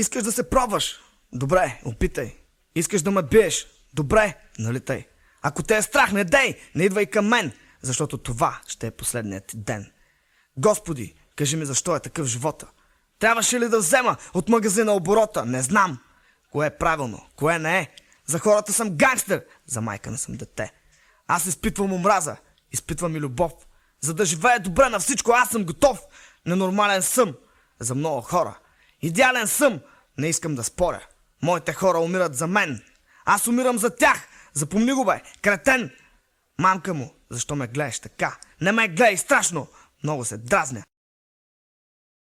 Искаш да се пробваш? Добре, опитай. Искаш да ме биеш? Добре, налитай. Ако те е страх, не дей, не идвай към мен, защото това ще е последният ден. Господи, кажи ми защо е такъв живота. Трябваше ли да взема от магазина оборота? Не знам. Кое е правилно, кое не е. За хората съм гангстер, за майка не съм дете. Аз изпитвам омраза, изпитвам и любов. За да живея добре на всичко, аз съм готов. Ненормален съм за много хора. Идеален съм, не искам да споря. Моите хора умират за мен. Аз умирам за тях. Запомни го бе, кретен. Мамка му, защо ме гледаш така? Не ме гледай страшно. Много се дразня.